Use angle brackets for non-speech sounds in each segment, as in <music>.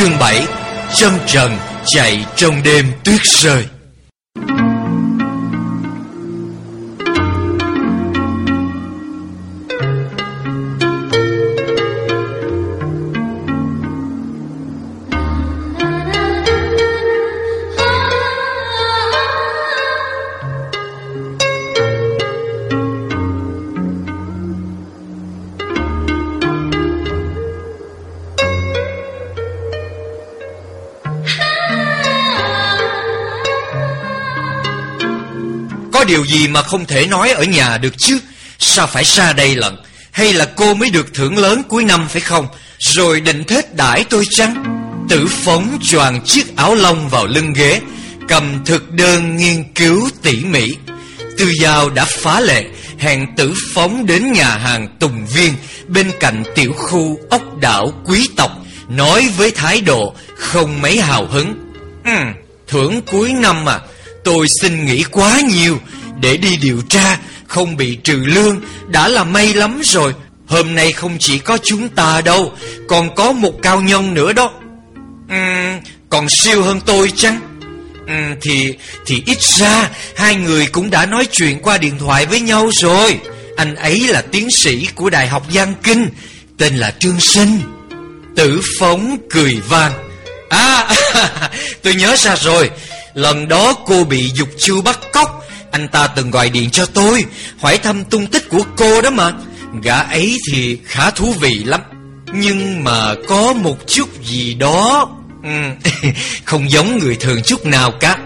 Chương 7 Trâm trần chạy trong đêm tuyết rơi. Gì mà không thể nói ở nhà được chứ? Sao phải ra đây lận Hay là cô mới được thưởng lớn cuối năm phải không? Rồi định thết đãi tôi chăng? Tử phóng choàng chiếc áo lông vào lưng ghế Cầm thực đơn nghiên cứu tỉ mỉ. Tư Giao đã phá lệ Hẹn tử phóng đến nhà hàng Tùng Viên Bên cạnh tiểu khu ốc đảo quý tộc Nói với thái độ không mấy hào hứng. Ừ, Thưởng cuối năm à Tôi xin nghỉ quá nhiều để đi điều tra Không bị trừ lương Đã là may lắm rồi Hôm nay không chỉ có chúng ta đâu Còn có một cao nhân nữa đó Uhm, còn siêu hơn tôi chăng? Uhm, thì thì ít ra hai người cũng đã nói chuyện qua điện thoại với nhau rồi. Anh ấy là tiến sĩ của Đại học Giang Kinh, tên là Trương Sinh. Tử Phóng cười vang. À, <laughs> tôi nhớ ra rồi. Lần đó cô bị dục chu bắt cóc, anh ta từng gọi điện cho tôi, hỏi thăm tung tích của cô đó mà. Gã ấy thì khá thú vị lắm. Nhưng mà có một chút gì đó ừ, <laughs> Không giống người thường chút nào cả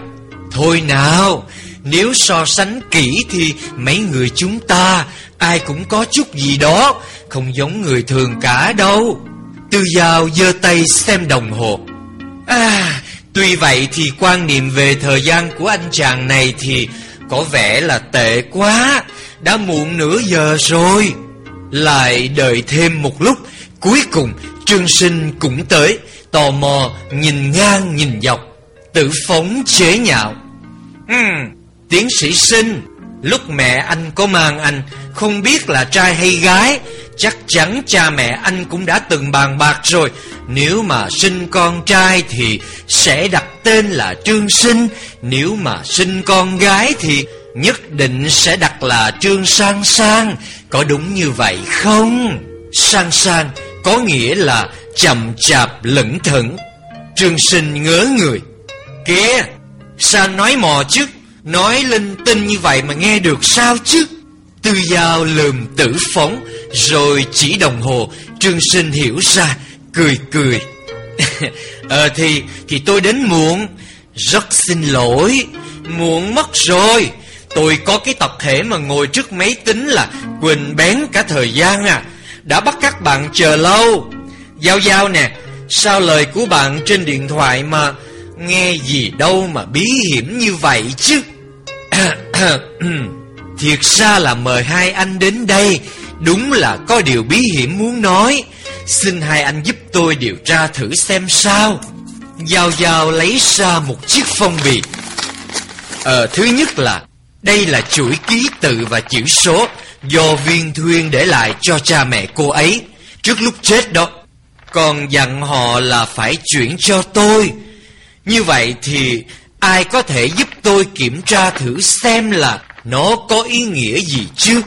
Thôi nào Nếu so sánh kỹ thì Mấy người chúng ta Ai cũng có chút gì đó Không giống người thường cả đâu Tư Giao giơ tay xem đồng hồ À Tuy vậy thì quan niệm về thời gian của anh chàng này Thì có vẻ là tệ quá. Đã muộn nửa giờ rồi. Lại đợi thêm một lúc. Cuối cùng, Trương Sinh cũng tới, Tò mò, nhìn ngang, nhìn dọc. Tự phóng chế nhạo. Ừm, Tiến sĩ sinh, Lúc mẹ anh có mang anh, Không biết là trai hay gái Chắc chắn cha mẹ anh cũng đã từng bàn bạc rồi Nếu mà sinh con trai thì Sẽ đặt tên là Trương Sinh Nếu mà sinh con gái thì Nhất định sẽ đặt là Trương Sang Sang Có đúng như vậy không? Sang Sang có nghĩa là chậm chạp lững thững. Trương sinh ngớ người. Kìa, sao nói mò chứ? Nói linh tinh như vậy mà nghe được sao chứ? Tư Giao lườm tử phóng, rồi chỉ đồng hồ, Trương sinh hiểu ra, cười cười. <laughs> ờ thì, thì tôi đến muộn, rất xin lỗi, muộn mất rồi. Tôi có cái tập thể mà ngồi trước máy tính là quỳnh bén cả thời gian à đã bắt các bạn chờ lâu Giao Giao nè Sao lời của bạn trên điện thoại mà Nghe gì đâu mà bí hiểm như vậy chứ <coughs> Thiệt ra là mời hai anh đến đây Đúng là có điều bí hiểm muốn nói Xin hai anh giúp tôi điều tra thử xem sao Giao Giao lấy ra một chiếc phong bì Ờ thứ nhất là, Đây là chuỗi ký tự và chữ số do viên thuyên để lại cho cha mẹ cô ấy trước lúc chết đó. Còn dặn họ là phải chuyển cho tôi. Như vậy thì ai có thể giúp tôi kiểm tra thử xem là nó có ý nghĩa gì chứ?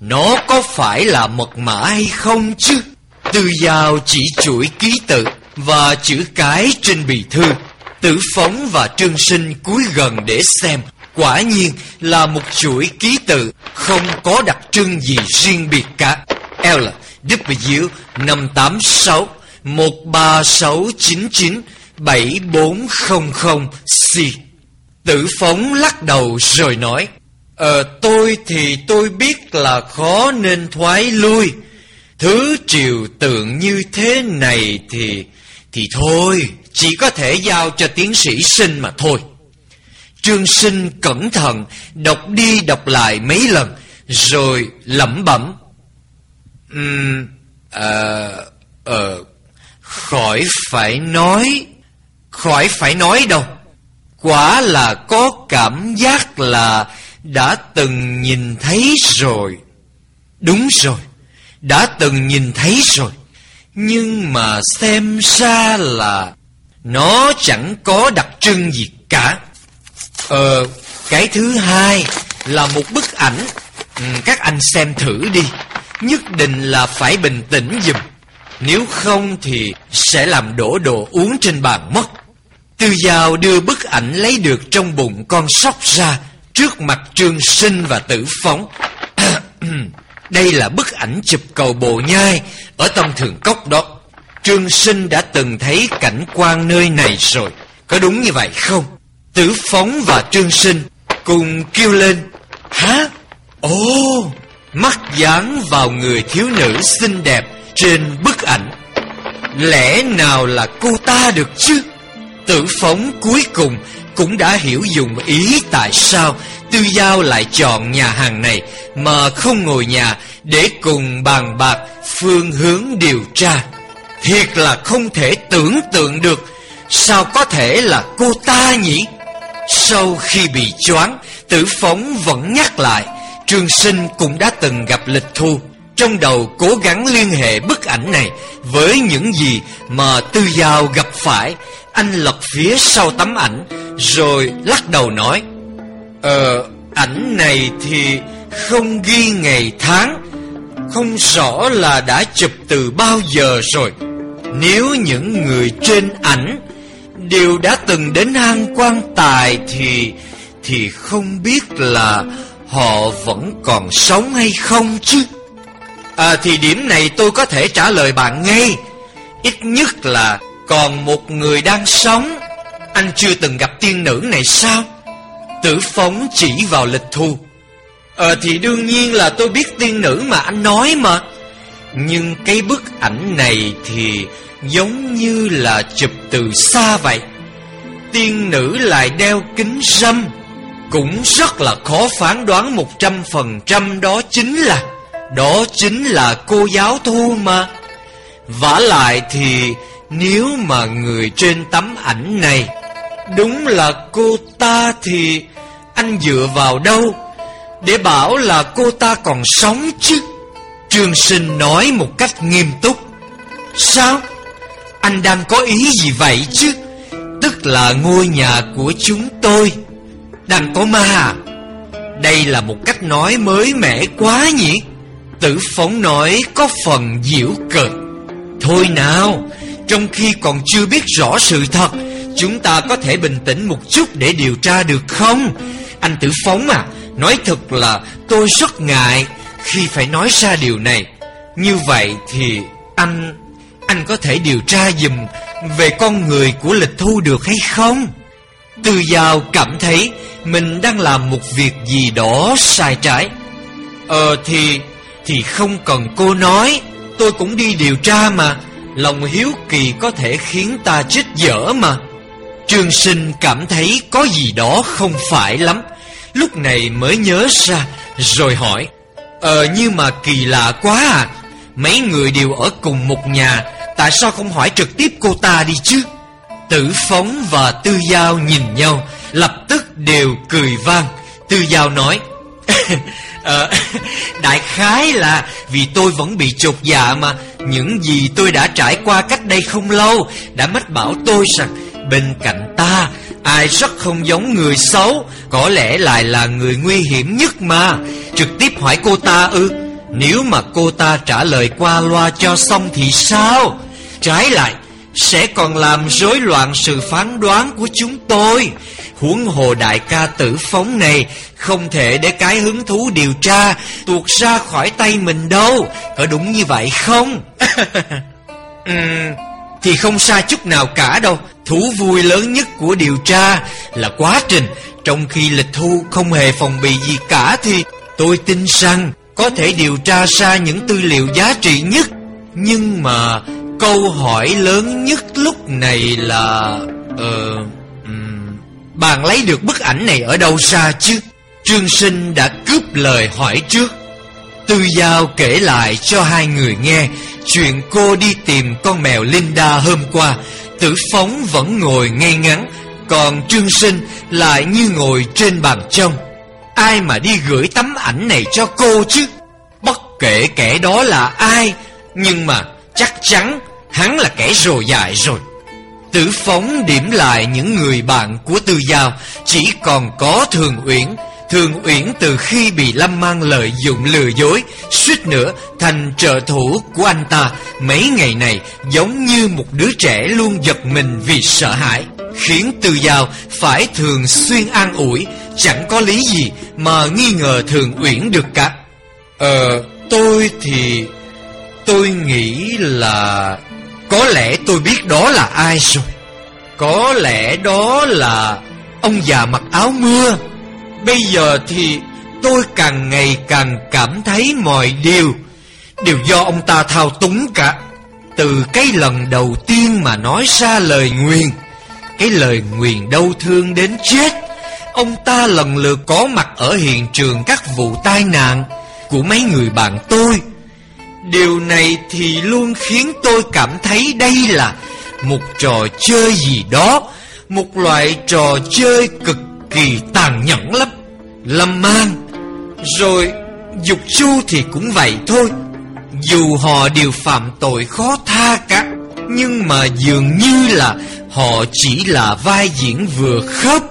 Nó có phải là mật mã hay không chứ? Từ giao chỉ chuỗi ký tự và chữ cái trên bì thư. Tử Phóng và Trương Sinh cúi gần để xem Quả nhiên là một chuỗi ký tự không có đặc trưng gì riêng biệt cả. L, W, 586, 13699, 7400, C. Tử phóng lắc đầu rồi nói, Ờ, tôi thì tôi biết là khó nên thoái lui. Thứ triều tượng như thế này thì... Thì thôi, chỉ có thể giao cho tiến sĩ sinh mà thôi. Trương Sinh cẩn thận đọc đi đọc lại mấy lần rồi lẩm bẩm. Ừm, ờ, ờ, khỏi phải nói, khỏi phải nói đâu. Quả là có cảm giác là đã từng nhìn thấy rồi. Đúng rồi, đã từng nhìn thấy rồi. Nhưng mà xem ra là Nó chẳng có đặc trưng gì cả. Ờ Cái thứ hai Là một bức ảnh. Ừ, Các anh xem thử đi. Nhất định là phải bình tĩnh dùm Nếu không thì Sẽ làm đổ đồ uống trên bàn mất. Tư Giao đưa bức ảnh lấy được trong bụng con sóc ra Trước mặt Trương Sinh và Tử Phóng <clears throat> Đây là bức ảnh chụp cầu Bồ Nhai Ở Tâm Thường Cốc đó Trương Sinh đã từng thấy cảnh quan nơi này rồi Có đúng như vậy không? Tử Phóng và Trương Sinh cùng kêu lên Hả? Ồ, Mắt dán vào người thiếu nữ xinh đẹp trên bức ảnh Lẽ nào là cô ta được chứ? Tử Phóng cuối cùng cũng đã hiểu dùng ý tại sao Tư Giao lại chọn nhà hàng này mà không ngồi nhà để cùng bàn bạc phương hướng điều tra. Thiệt là không thể tưởng tượng được sao có thể là cô ta nhỉ? Sau khi bị choáng, tử phóng vẫn nhắc lại Trương Sinh cũng đã từng gặp lịch thu Trong đầu cố gắng liên hệ bức ảnh này Với những gì mà Tư Giao gặp phải anh lật phía sau tấm ảnh Rồi lắc đầu nói Ờ, ảnh này thì không ghi ngày tháng Không rõ là đã chụp từ bao giờ rồi. Nếu những người trên ảnh Đều đã từng đến hang quan tài Thì Thì không biết là Họ vẫn còn sống hay không chứ? À thì điểm này tôi có thể trả lời bạn ngay. Ít nhất là còn một người đang sống, Anh chưa từng gặp tiên nữ này sao? Tử phóng chỉ vào lịch thu Ờ thì đương nhiên là tôi biết tiên nữ mà anh nói mà. Nhưng cái bức ảnh này thì giống như là chụp từ xa vậy. Tiên nữ lại đeo kính râm. Cũng rất là khó phán đoán một trăm phần trăm đó chính là, Đó chính là cô giáo thu mà. Vả lại thì nếu mà người trên tấm ảnh này Đúng là cô ta thì anh dựa vào đâu Để bảo là cô ta còn sống chứ Trương Sinh nói một cách nghiêm túc Sao? Anh đang có ý gì vậy chứ? Tức là ngôi nhà của chúng tôi Đang có ma à? Đây là một cách nói mới mẻ quá nhỉ? Tử phóng nói có phần diễu cợt Thôi nào trong khi còn chưa biết rõ sự thật, Chúng ta có thể bình tĩnh một chút để điều tra được không? Anh Tử Phóng à Nói thật là tôi rất ngại Khi phải nói ra điều này. Như vậy thì anh Anh có thể điều tra dùm Về con người của lịch thu được hay không? Từ giàu cảm thấy Mình đang làm một việc gì đó sai trái. Ờ thì Thì không cần cô nói, Tôi cũng đi điều tra mà. Lòng hiếu kỳ có thể khiến ta chết dở mà. Trương Sinh cảm thấy có gì đó không phải lắm. Lúc này mới nhớ ra, Rồi hỏi Ờ nhưng mà kỳ lạ quá à. Mấy người đều ở cùng một nhà, Tại sao không hỏi trực tiếp cô ta đi chứ? Tử Phóng và Tư Giao nhìn nhau, Lập tức đều cười vang. Tư Giao nói <laughs> ờ, <laughs> Đại khái là Vì tôi vẫn bị chột dạ mà. Những gì tôi đã trải qua cách đây không lâu Đã mách bảo tôi rằng Bên cạnh ta Ai rất không giống người xấu Có lẽ lại là người nguy hiểm nhất mà. Trực tiếp hỏi cô ta ư Nếu mà cô ta trả lời qua loa cho xong thì sao? Trái lại Sẽ còn làm rối loạn sự phán đoán của chúng tôi. Huống hồ đại ca tử phóng này Không thể để cái hứng thú điều tra Tuột ra khỏi tay mình đâu. Có đúng như vậy không? Uhm, <laughs> Thì không sai chút nào cả đâu. Thú vui lớn nhất của điều tra là quá trình. Trong khi lịch thu không hề phòng bị gì cả Thì tôi tin rằng có thể điều tra ra những tư liệu giá trị nhất. Nhưng mà câu hỏi lớn nhất lúc này là... Ờ... Um, bạn lấy được bức ảnh này ở đâu ra chứ? Trương Sinh đã cướp lời hỏi trước. Tư Giao kể lại cho hai người nghe Chuyện cô đi tìm con mèo Linda hôm qua. Tử Phóng vẫn ngồi ngay ngắn, Còn Trương Sinh lại như ngồi trên bàn trong Ai mà đi gửi tấm ảnh này cho cô chứ? Bất kể kẻ đó là ai, Nhưng mà Chắc chắn hắn là kẻ rồ dại rồi. Tử phóng điểm lại những người bạn của Tư Giao. Chỉ còn có Thường Uyển. Thường Uyển từ khi bị Lâm Mang lợi dụng lừa dối Suýt nữa thành trợ thủ của anh ta. Mấy ngày này giống như một đứa trẻ luôn giật mình vì sợ hãi Khiến Tư Giao phải thường xuyên an ủi. Chẳng có lý gì mà nghi ngờ Thường Uyển được cả. Ờ, tôi thì... Tôi nghĩ là... Có lẽ tôi biết đó là ai rồi. Có lẽ đó là Ông già mặc áo mưa. Bây giờ thì tôi càng ngày càng cảm thấy mọi điều Đều do ông ta thao túng cả. Từ cái lần đầu tiên mà nói ra lời nguyền, Cái lời nguyền đau thương đến chết, Ông ta lần lượt có mặt ở hiện trường các vụ tai nạn Của mấy người bạn tôi. Điều này thì luôn khiến tôi cảm thấy đây là Một trò chơi gì đó, Một loại trò chơi cực kỳ tàn nhẫn lắm, Lâm mang. Rồi, Dục chu thì cũng vậy thôi. Dù họ đều phạm tội khó tha cả, Nhưng mà dường như là Họ chỉ là vai diễn vừa khớp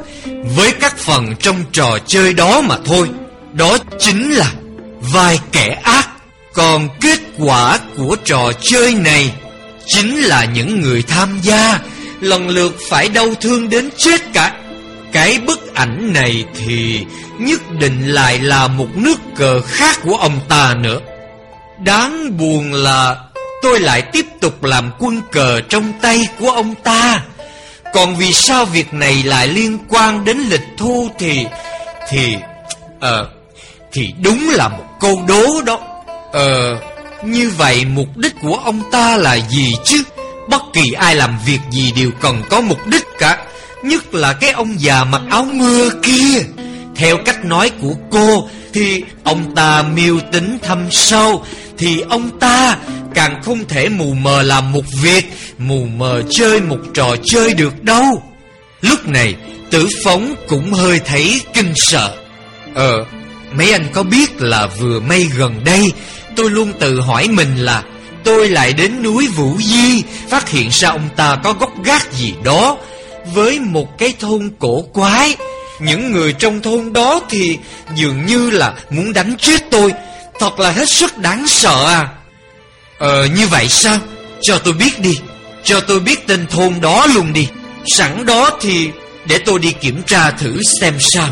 Với các phần trong trò chơi đó mà thôi. Đó chính là Vai kẻ ác. Còn kết quả của trò chơi này Chính là những người tham gia Lần lượt phải đau thương đến chết cả cái bức ảnh này thì nhất định lại là một nước cờ khác của ông ta nữa. Đáng buồn là tôi lại tiếp tục làm quân cờ trong tay của ông ta. Còn vì sao việc này lại liên quan đến lịch thu thì... Thì... Ờ... thì đúng là một câu đố đó. Ờ... Như vậy mục đích của ông ta là gì chứ? Bất kỳ ai làm việc gì đều cần có mục đích cả. Nhất là cái ông già mặc áo mưa kia Theo cách nói của cô, Thì ông ta miêu tính thâm sâu Thì ông ta càng không thể mù mờ làm một việc, Mù mờ chơi một trò chơi được đâu Lúc này, tử phóng cũng hơi thấy kinh sợ Ờ Mấy anh có biết là vừa may gần đây Tôi luôn tự hỏi mình là, Tôi lại đến núi Vũ Di, Phát hiện ra ông ta có gốc gác gì đó. Với một cái thôn cổ quái, Những người trong thôn đó thì dường như là muốn đánh chết tôi. Thật là hết sức đáng sợ à. Ờ như vậy sao? Cho tôi biết đi. Cho tôi biết tên thôn đó luôn đi. Sẵn đó thì để tôi đi kiểm tra thử xem sao.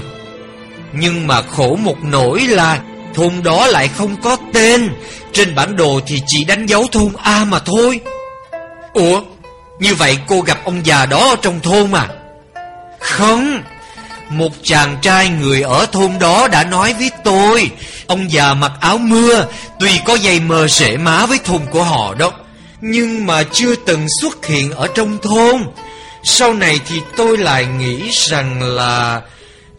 Nhưng mà khổ một nỗi là Thôn đó lại không có tên. Trên bản đồ thì chỉ đánh dấu thôn A mà thôi. Ủa, như vậy cô gặp ông già đó ở trong thôn mà? Không, Một chàng trai người ở thôn đó đã nói với tôi, Ông già mặc áo mưa, Tuy có dây mờ rễ má với thôn của họ đó, Nhưng mà chưa từng xuất hiện ở trong thôn. Sau này thì tôi lại nghĩ rằng là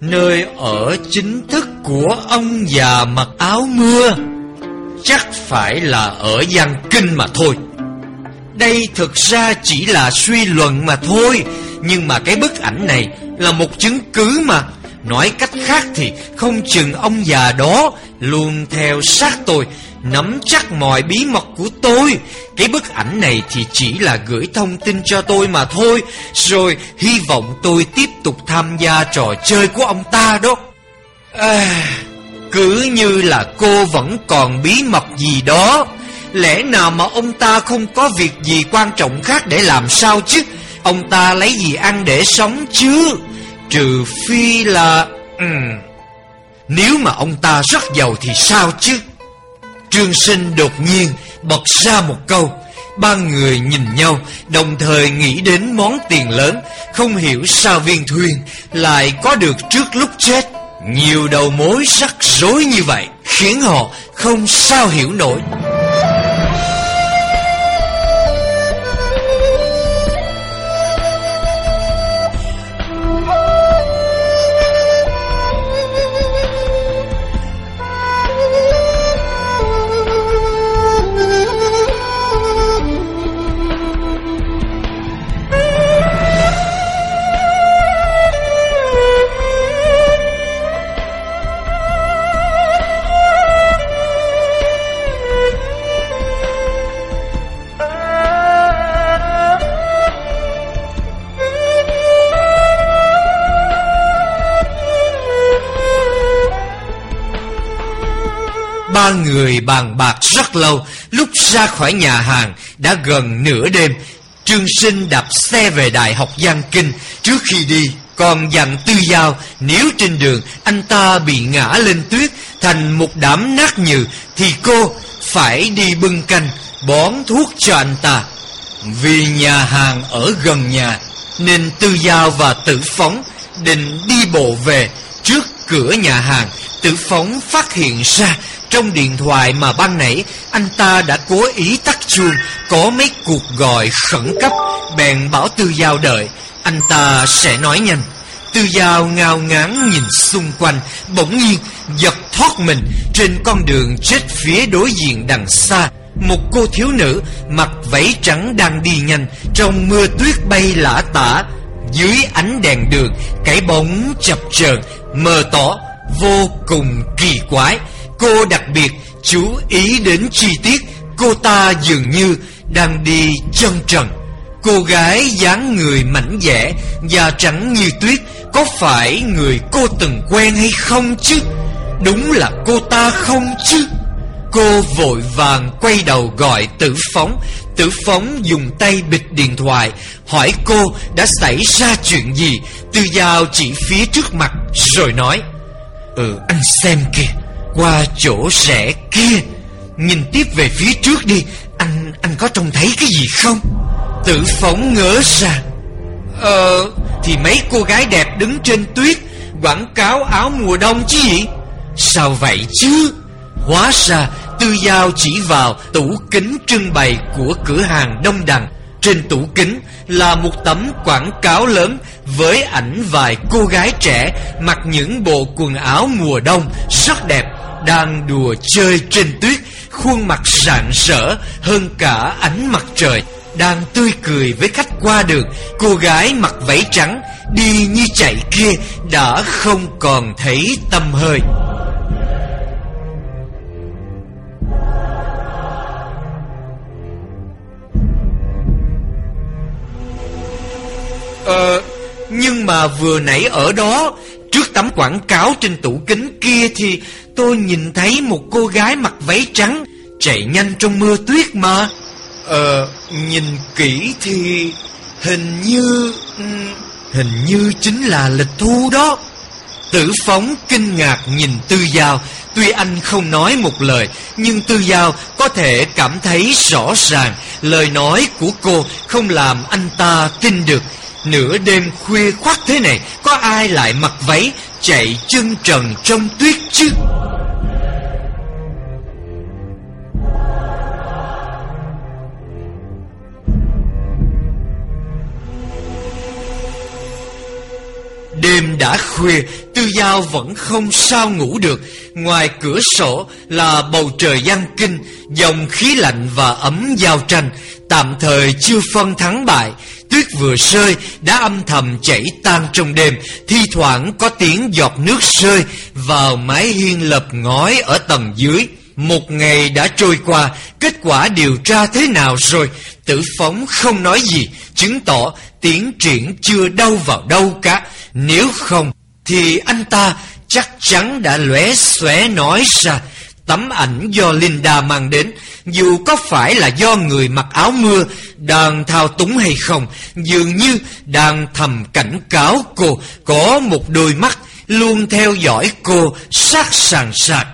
Nơi ở chính thức của ông già mặc áo mưa, Chắc phải là ở Giang Kinh mà thôi. Đây thực ra chỉ là suy luận mà thôi, Nhưng mà cái bức ảnh này là một chứng cứ mà. Nói cách khác thì không chừng ông già đó Luôn theo sát tôi Nắm chắc mọi bí mật của tôi. Cái bức ảnh này thì chỉ là gửi thông tin cho tôi mà thôi. Rồi hy vọng tôi tiếp tục tham gia trò chơi của ông ta đó. À, Cứ như là cô vẫn còn bí mật gì đó. Lẽ nào mà ông ta không có việc gì quan trọng khác để làm sao chứ? Ông ta lấy gì ăn để sống chứ? Trừ phi là... Ừ. nếu mà ông ta rất giàu thì sao chứ? Trương Sinh đột nhiên bật ra một câu. Ba người nhìn nhau, Đồng thời nghĩ đến món tiền lớn. Không hiểu sao viên thuyền Lại có được trước lúc chết. Nhiều đầu mối rắc rối như vậy Khiến họ không sao hiểu nổi. Ba người bàn bạc rất lâu, Lúc ra khỏi nhà hàng Đã gần nửa đêm. Trương Sinh đạp xe về Đại học Giang Kinh. Trước khi đi còn dặn Tư Giao, Nếu trên đường anh ta bị ngã lên tuyết Thành một đám nát nhừ, Thì cô phải đi bưng canh, Bón thuốc cho anh ta. Vì nhà hàng ở gần nhà, Nên Tư Giao và Tử Phóng Định đi bộ về. Trước cửa nhà hàng, Tử Phóng phát hiện ra trong điện thoại mà ban nãy, Anh ta đã cố ý tắt chuông, Có mấy cuộc gọi khẩn cấp, Bèn bảo Tư Giao đợi. Anh ta sẽ nói nhanh. Tư Giao ngao ngán nhìn xung quanh, Bỗng nhiên giật thoát mình. Trên con đường chết phía đối diện đằng xa, Một cô thiếu nữ Mặc váy trắng đang đi nhanh, Trong mưa tuyết bay lả tả. Dưới ánh đèn đường, Cái bóng chập chờn, Mờ tỏ, Vô cùng kỳ quái. Cô đặc biệt chú ý đến chi tiết Cô ta dường như đang đi chân trần. Cô gái dáng người mảnh dẻ Da trắng như tuyết, Có phải người cô từng quen hay không chứ? Đúng là cô ta không chứ? Cô vội vàng quay đầu gọi tử phóng. Tử phóng dùng tay bịt điện thoại, Hỏi cô đã xảy ra chuyện gì, Tư Giao chỉ phía trước mặt, Rồi nói Ừ anh xem kìa qua chỗ rẽ kia. Nhìn tiếp về phía trước đi. Anh anh có trông thấy cái gì không? Tử phóng ngỡ ra Ờ Thì mấy cô gái đẹp đứng trên tuyết, Quảng cáo áo mùa đông chứ gì? Sao vậy chứ? Hóa ra, Tư Giao chỉ vào tủ kính trưng bày của cửa hàng Đông Đằng. Trên tủ kính là một tấm quảng cáo lớn Với ảnh vài cô gái trẻ Mặc những bộ quần áo mùa đông rất đẹp đang đùa chơi trên tuyết, Khuôn mặt rạng rỡ hơn cả ánh mặt trời, đang tươi cười với khách qua đường. Cô gái mặc váy trắng, Đi như chạy kia, Đã không còn thấy tâm hơi. Ờ Nhưng mà vừa nãy ở đó, Trước tấm quảng cáo trên tủ kính kia Thì tôi nhìn thấy một cô gái mặc váy trắng Chạy nhanh trong mưa tuyết mà Ờ, nhìn kỹ thì hình như... Ừ, hình như chính là lịch thu đó. Tử phóng kinh ngạc nhìn Tư Giao, tuy anh không nói một lời, nhưng Tư Giao có thể cảm thấy rõ ràng lời nói của cô không làm anh ta tin được. Nửa đêm khuya khoát thế này, có ai lại mặc váy chạy chân trần trong tuyết chứ? Đêm đã khuya Tư Giao vẫn không sao ngủ được. Ngoài cửa sổ là bầu trời giăng kinh Dòng khí lạnh và ấm giao tranh. Tạm thời chưa phân thắng bại. Tuyết vừa rơi đã âm thầm chảy tan trong đêm. Thi thoảng có tiếng giọt nước rơi Vào mái hiên lập ngói ở tầng dưới. Một ngày đã trôi qua, Kết quả điều tra thế nào rồi? Tử phóng không nói gì, Chứng tỏ tiến triển chưa đâu vào đâu cả. Nếu không, Thì anh ta chắc chắn đã lóe xóe nói ra Tấm ảnh do Linda mang đến Dù có phải là do người mặc áo mưa, Đang thao túng hay không, Dường như đang thầm cảnh cáo cô Có một đôi mắt Luôn theo dõi cô sát sàn sạc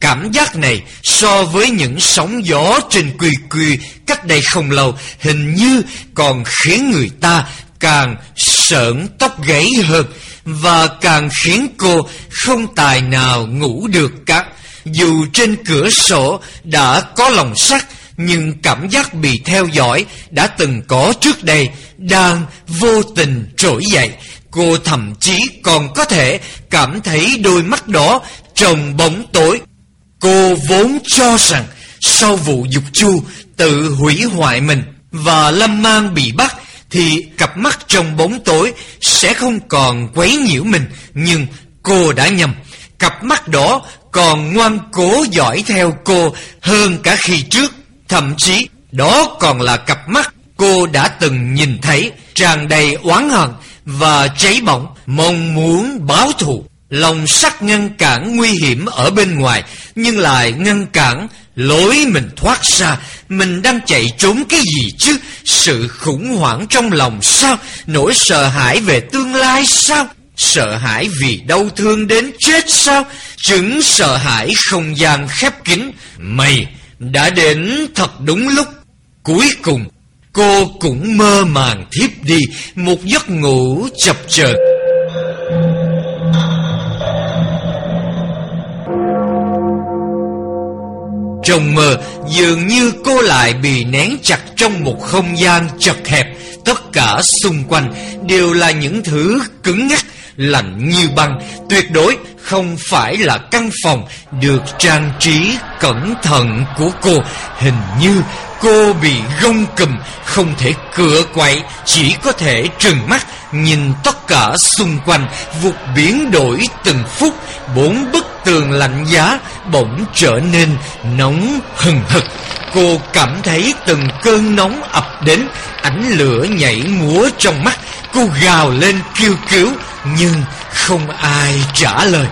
Cảm giác này so với những sóng gió trên quỳ quỳ cách đây không lâu, hình như còn khiến người ta càng sợn tóc gáy hơn và càng khiến cô không tài nào ngủ được cả. Dù trên cửa sổ đã có lòng sắt, nhưng cảm giác bị theo dõi đã từng có trước đây đang vô tình trỗi dậy. Cô thậm chí còn có thể cảm thấy đôi mắt đó trong bóng tối Cô vốn cho rằng sau vụ dục chu tự hủy hoại mình và Lâm Mang bị bắt thì cặp mắt trong bóng tối sẽ không còn quấy nhiễu mình. Nhưng cô đã nhầm. Cặp mắt đó còn ngoan cố dõi theo cô hơn cả khi trước. Thậm chí, đó còn là cặp mắt cô đã từng nhìn thấy, tràn đầy oán hận và cháy bỏng, mong muốn báo thù. Lòng sắt ngăn cản nguy hiểm ở bên ngoài, Nhưng lại ngăn cản lối mình thoát ra Mình đang chạy trốn cái gì chứ Sự khủng hoảng trong lòng sao Nỗi sợ hãi về tương lai sao Sợ hãi vì đau thương đến chết sao? Chứng sợ hãi không gian khép kín. Mày, đã đến thật đúng lúc. Cuối cùng, Cô cũng mơ màng thiếp đi. Một giấc ngủ chập chờn. Trong mơ, dường như cô lại bị nén chặt trong một không gian chật hẹp. Tất cả xung quanh đều là những thứ cứng ngắc. Lạnh như băng. Tuyệt đối không phải là căn phòng được trang trí cẩn thận của cô. Hình như cô bị gông cùm, Không thể cửa quậy, Chỉ có thể trừng mắt, Nhìn tất cả xung quanh, Vụt biến đổi từng phút. Bốn bức tường lạnh giá Bỗng trở nên nóng hừng hực. Cô cảm thấy từng cơn nóng ập đến, Ánh lửa nhảy múa trong mắt. Cô gào lên kêu cứu, Nhưng không ai trả lời.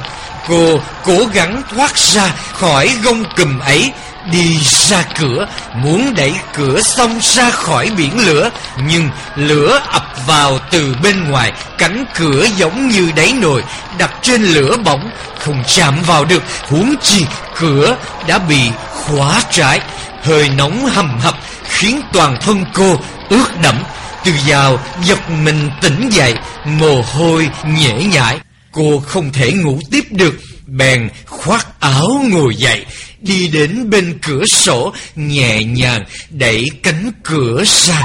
Cô cố gắng thoát ra khỏi gông cùm ấy Đi ra cửa, Muốn đẩy cửa xong ra khỏi biển lửa. Nhưng lửa ập vào từ bên ngoài, Cánh cửa giống như đáy nồi, Đặt trên lửa bỏng, Không chạm vào được. Huống chi cửa đã bị khóa trái. Hơi nóng hầm hập Khiến toàn thân cô ướt đẫm. Từ vào giật mình tỉnh dậy, Mồ hôi nhễ nhại. Cô không thể ngủ tiếp được. Bèn khoác áo ngồi dậy, Đi đến bên cửa sổ, Nhẹ nhàng đẩy cánh cửa ra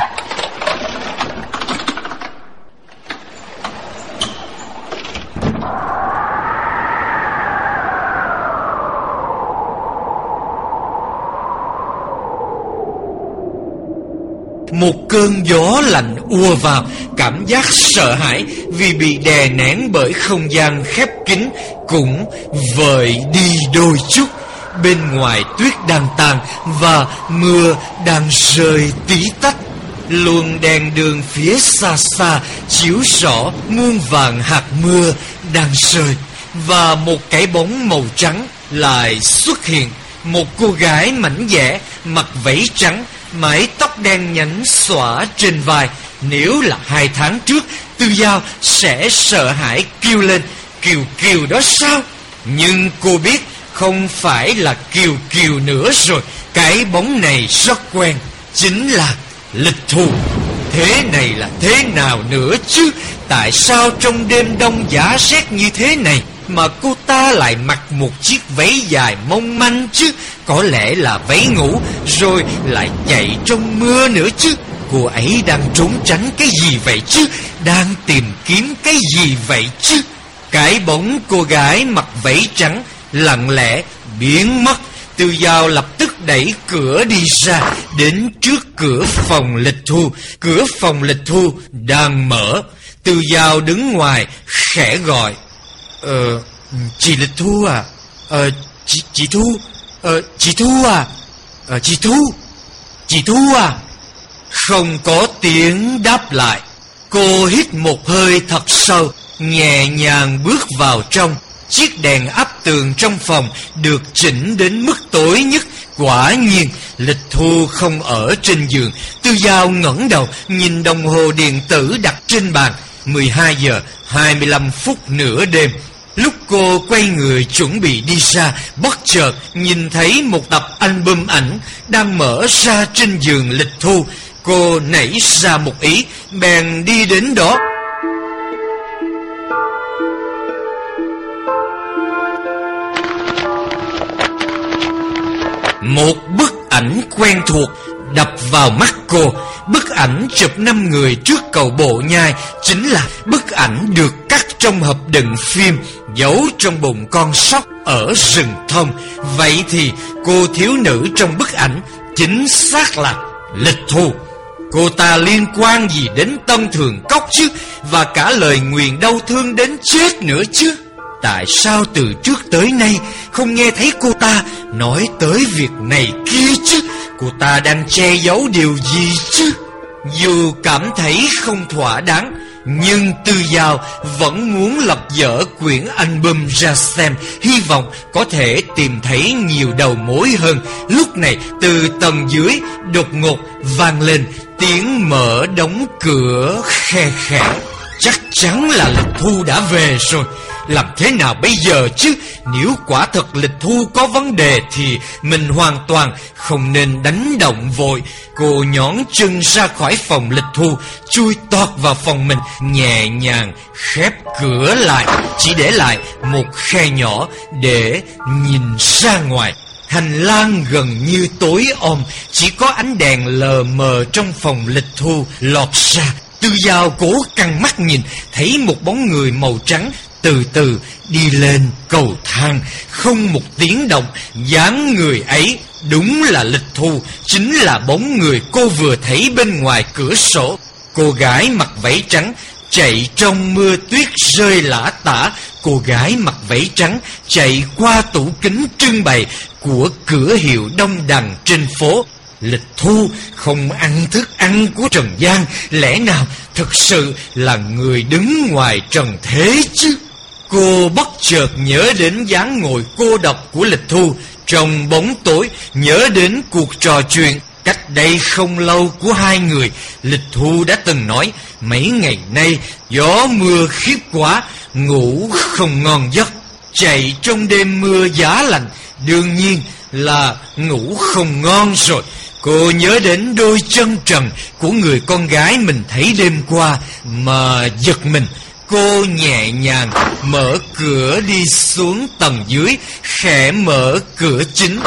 Một cơn gió lạnh ùa vào, Cảm giác sợ hãi Vì bị đè nén bởi không gian khép kín Cũng vời đi đôi chút. Bên ngoài tuyết đang tàn Và mưa đang rơi tí tách. Luồng đèn đường phía xa xa Chiếu rõ muôn vàng hạt mưa đang rơi Và một cái bóng màu trắng lại xuất hiện. Một cô gái mảnh dẻ, Mặc váy trắng, Mái tóc đen nhánh xõa trên vai nếu là hai tháng trước, Tư Giao sẽ sợ hãi kêu lên, Kiều Kiều đó sao? Nhưng cô biết không phải là Kiều Kiều nữa rồi. Cái bóng này rất quen, Chính là lịch thù. Thế này là thế nào nữa chứ? Tại sao trong đêm đông giá rét như thế này Mà cô ta lại mặc một chiếc váy dài mong manh chứ? Có lẽ là váy ngủ, Rồi lại chạy trong mưa nữa chứ? Cô ấy đang trốn tránh cái gì vậy chứ? Đang tìm kiếm cái gì vậy chứ? Cái bóng cô gái mặc váy trắng lặng lẽ biến mất. Từ Giao lập tức đẩy cửa đi ra Đến trước cửa phòng lịch thu. Cửa phòng lịch thu đang mở. Từ Giao đứng ngoài khẽ gọi Ờ, chị lịch thu à? Ờ, chị, chị Thu Ờ, chị Thu à? Ờ, chị Thu Chị Thu à? Không có tiếng đáp lại Cô hít một hơi thật sâu Nhẹ nhàng bước vào trong Chiếc đèn áp tường trong phòng được chỉnh đến mức tối nhất. Quả nhiên, lịch thu không ở trên giường. Tư Giao ngẩng đầu, nhìn đồng hồ điện tử đặt trên bàn. 12 giờ 25 phút nửa đêm. Lúc cô quay người chuẩn bị đi ra, bất chợt nhìn thấy một tập album ảnh đang mở ra trên giường lịch thu. Cô nảy ra một ý, bèn đi đến đó. Một bức ảnh quen thuộc đập vào mắt cô. Bức ảnh chụp năm người trước cầu bộ nhai Chính là bức ảnh được cắt trong hộp đựng phim Giấu trong bụng con sóc ở rừng thông. Vậy thì cô thiếu nữ trong bức ảnh Chính xác là Lịch Thu. Cô ta liên quan gì đến tâm Thường Cốc chứ? Và cả lời nguyền đau thương đến chết nữa chứ? Tại sao từ trước tới nay Không nghe thấy cô ta Nói tới việc này kia chứ? Cô ta đang che giấu điều gì chứ? Dù cảm thấy không thỏa đáng nhưng Tư Giao vẫn muốn lập dở quyển album ra xem, Hy vọng có thể tìm thấy nhiều đầu mối hơn. Lúc này, từ tầng dưới, đột ngột vang lên tiếng mở đóng cửa khe khẽ. Chắc chắn là lịch thu đã về rồi. Làm thế nào bây giờ chứ? Nếu quả thật lịch thu có vấn đề Thì mình hoàn toàn không nên đánh động vội. Cô nhón chân ra khỏi phòng lịch thu Chui toát vào phòng mình, Nhẹ nhàng khép cửa lại. Chỉ để lại một khe nhỏ Để nhìn ra ngoài. Hành lang gần như tối om, Chỉ có ánh đèn lờ mờ trong phòng lịch thu lọt ra. Tư dao cố căng mắt nhìn, Thấy một bóng người màu trắng từ từ đi lên cầu thang. Không một tiếng động, dáng người ấy Đúng là lịch thu, Chính là bóng người cô vừa thấy bên ngoài cửa sổ. Cô gái mặc váy trắng Chạy trong mưa tuyết rơi lã tả. Cô gái mặc váy trắng Chạy qua tủ kính trưng bày Của cửa hiệu đông đằng trên phố. Lịch thu không ăn thức ăn của Trần gian Lẽ nào thực sự là người đứng ngoài trần thế chứ? Cô bất chợt nhớ đến dáng ngồi cô độc của Lịch Thu. Trong bóng tối, nhớ đến cuộc trò chuyện Cách đây không lâu của hai người, Lịch Thu đã từng nói, Mấy ngày nay, gió mưa khiếp quá, Ngủ không ngon giấc. Chạy trong đêm mưa giá lạnh, Đương nhiên là ngủ không ngon rồi. Cô nhớ đến đôi chân trần của người con gái mình thấy đêm qua mà giật mình. Cô nhẹ nhàng mở cửa đi xuống tầng dưới, khẽ mở cửa chính,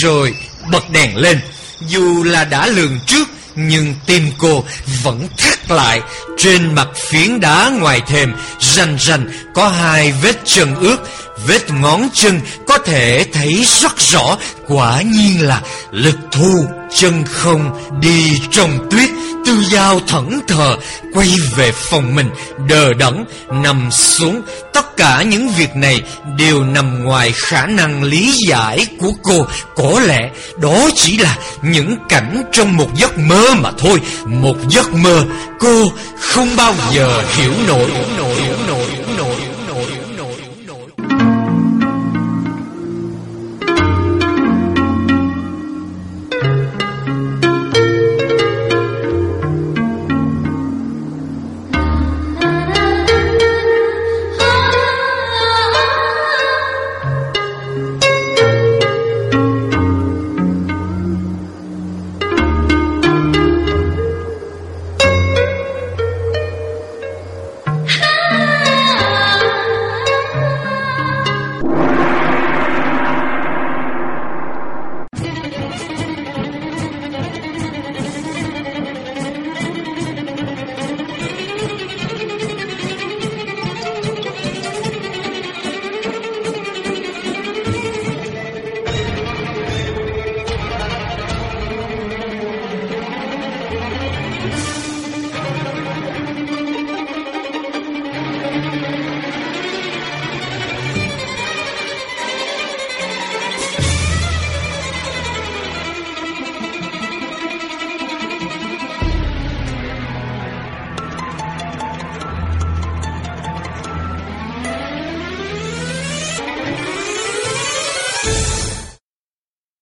rồi bật đèn lên. Dù là đã lường trước, nhưng tim cô vẫn thắt lại. Trên mặt phiến đá ngoài thềm, rành rành có hai vết chân ướt, vết ngón chân có thể thấy rất rõ, quả nhiên là lực thu chân không đi trong tuyết, tư dao thẫn thờ, quay về phòng mình, đờ đẫn, nằm xuống. Tất cả những việc này đều nằm ngoài khả năng lý giải của cô. Có lẽ đó chỉ là những cảnh trong một giấc mơ mà thôi. Một giấc mơ cô không bao giờ hiểu nổi nổi nổi.